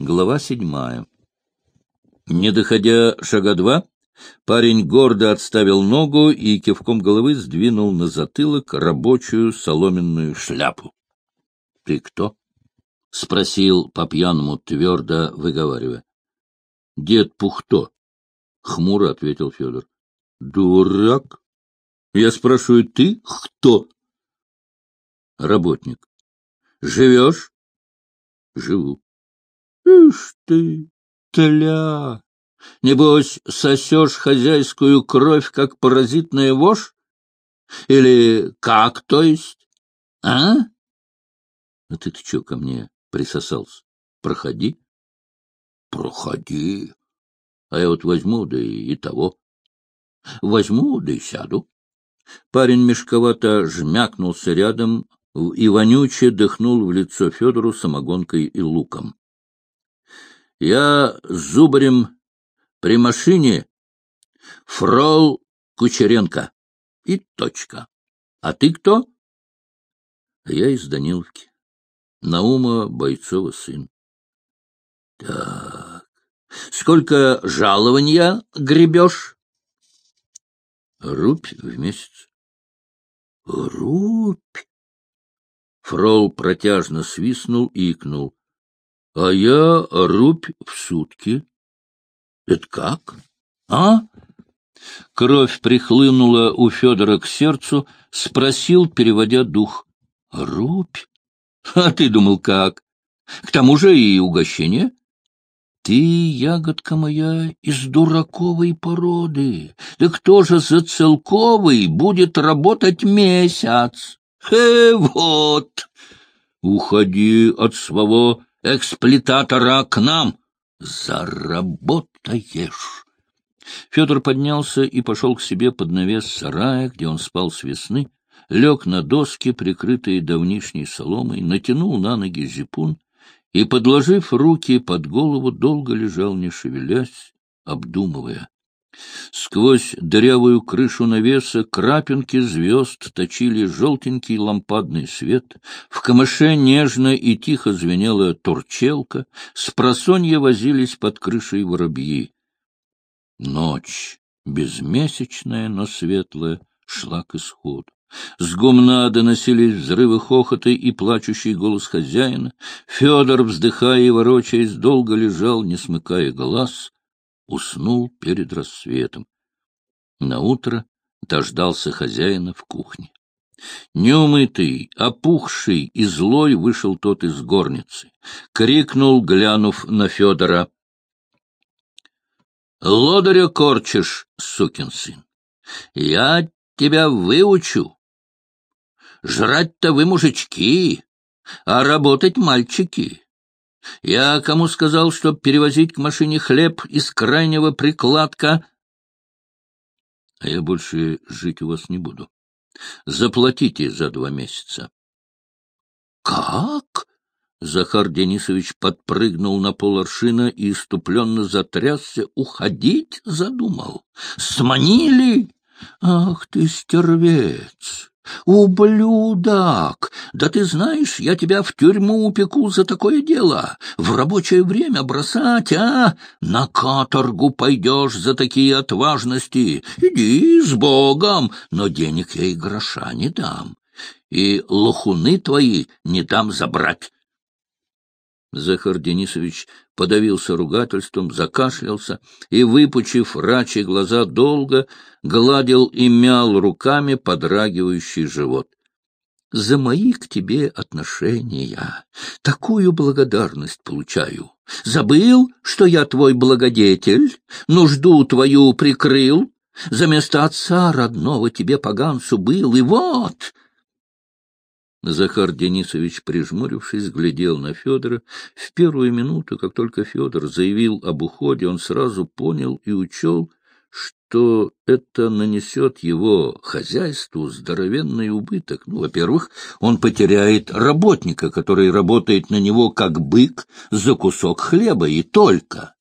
Глава седьмая. Не доходя шага два, парень гордо отставил ногу и кивком головы сдвинул на затылок рабочую соломенную шляпу. — Ты кто? — спросил по-пьяному, твердо выговаривая. — Дед Пухто, — хмуро ответил Федор. — Дурак. Я спрашиваю, ты кто? — Работник. — Живешь? — Живу. Ишь ты, тля! Небось, сосешь хозяйскую кровь, как паразитная вошь? Или как, то есть? А? А ты-то чё ко мне присосался? Проходи. Проходи. А я вот возьму, да и, и того. Возьму, да и сяду. Парень мешковато жмякнулся рядом и вонюче дыхнул в лицо Федору самогонкой и луком. Я зубарем при машине фрол Кучеренко. И точка. А ты кто? Я из Даниловки. Наума Бойцова сын. Так. Сколько жалования гребешь? Рубь в месяц. Рубь? Фрол протяжно свистнул и икнул а я рубь в сутки. Это как? А? Кровь прихлынула у Федора к сердцу, спросил, переводя дух. Рубь? А ты думал, как? К тому же и угощение. Ты, ягодка моя, из дураковой породы. Да кто же за целковый будет работать месяц? Хе, вот! Уходи от своего эксплитатора к нам. Заработаешь. Федор поднялся и пошел к себе под навес сарая, где он спал с весны, лег на доски, прикрытые давнишней соломой, натянул на ноги зипун и, подложив руки под голову, долго лежал, не шевелясь, обдумывая. Сквозь дырявую крышу навеса крапинки звезд точили желтенький лампадный свет, в камыше нежно и тихо звенела турчелка, с просонья возились под крышей воробьи. Ночь, безмесячная, но светлая, шла к исходу. С гумна доносились взрывы хохота и плачущий голос хозяина. Федор, вздыхая и ворочаясь, долго лежал, не смыкая глаз, уснул перед рассветом. Наутро дождался хозяина в кухне. Неумытый, опухший и злой вышел тот из горницы. Крикнул, глянув на Федора. — Лодыря корчишь, сукин сын! Я тебя выучу. Жрать-то вы мужички, а работать мальчики. Я кому сказал, чтоб перевозить к машине хлеб из крайнего прикладка? А я больше жить у вас не буду. Заплатите за два месяца. Как? Захар Денисович подпрыгнул на пол аршина и иступленно затрясся. Уходить задумал. Сманили? Ах ты, стервец! «Ублюдок! Да ты знаешь, я тебя в тюрьму упеку за такое дело. В рабочее время бросать, а? На каторгу пойдешь за такие отважности. Иди с Богом, но денег я и гроша не дам. И лохуны твои не дам забрать. Захар Денисович подавился ругательством, закашлялся и, выпучив рачьи глаза, долго гладил и мял руками подрагивающий живот. «За мои к тебе отношения такую благодарность получаю. Забыл, что я твой благодетель, нужду твою прикрыл, за место отца родного тебе поганцу был, и вот...» Захар Денисович, прижмурившись, глядел на Федора. В первую минуту, как только Федор заявил об уходе, он сразу понял и учел, что это нанесет его хозяйству здоровенный убыток. Ну, во-первых, он потеряет работника, который работает на него как бык за кусок хлеба, и только.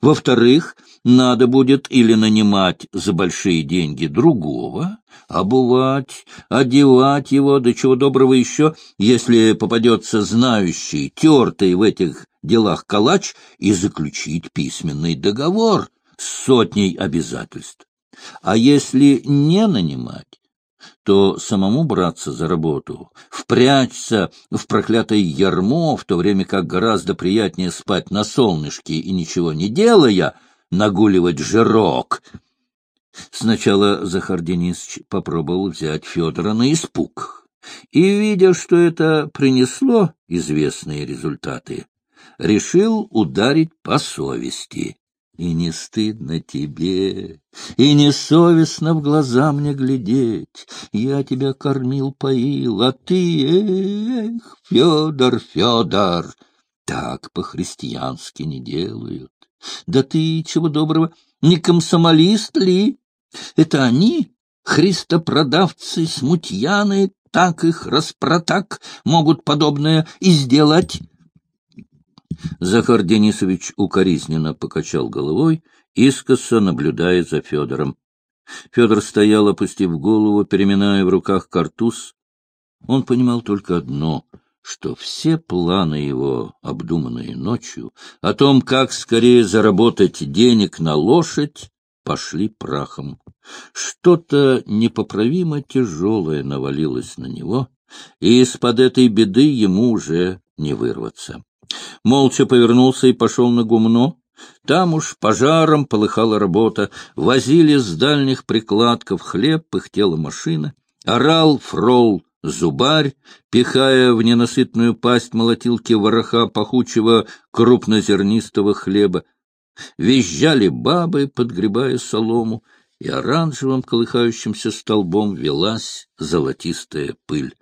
Во-вторых, надо будет или нанимать за большие деньги другого, обувать, одевать его, до чего доброго еще, если попадется знающий, тертый в этих делах калач, и заключить письменный договор с сотней обязательств. А если не нанимать, то самому браться за работу, впрячься в проклятое ярмо, в то время как гораздо приятнее спать на солнышке и ничего не делая, нагуливать жирок. Сначала Захар Денисович попробовал взять Федора на испуг, и, видя, что это принесло известные результаты, решил ударить по совести. И не стыдно тебе, и не совестно в глаза мне глядеть. Я тебя кормил, поил, а ты, эх, Федор, Федор, так по-христиански не делают. Да ты, чего доброго, не комсомолист ли? Это они, христопродавцы, смутьяны, так их распротак могут подобное и сделать. Захар Денисович укоризненно покачал головой, искоса наблюдая за Федором. Федор стоял, опустив голову, переминая в руках картуз. Он понимал только одно — что все планы его, обдуманные ночью, о том, как скорее заработать денег на лошадь, пошли прахом. Что-то непоправимо тяжелое навалилось на него, и из-под этой беды ему уже не вырваться. Молча повернулся и пошел на гумно. Там уж пожаром полыхала работа, возили с дальних прикладков хлеб, пыхтела машина. Орал фрол зубарь, пихая в ненасытную пасть молотилки вороха пахучего крупнозернистого хлеба. Визжали бабы, подгребая солому, и оранжевым колыхающимся столбом велась золотистая пыль.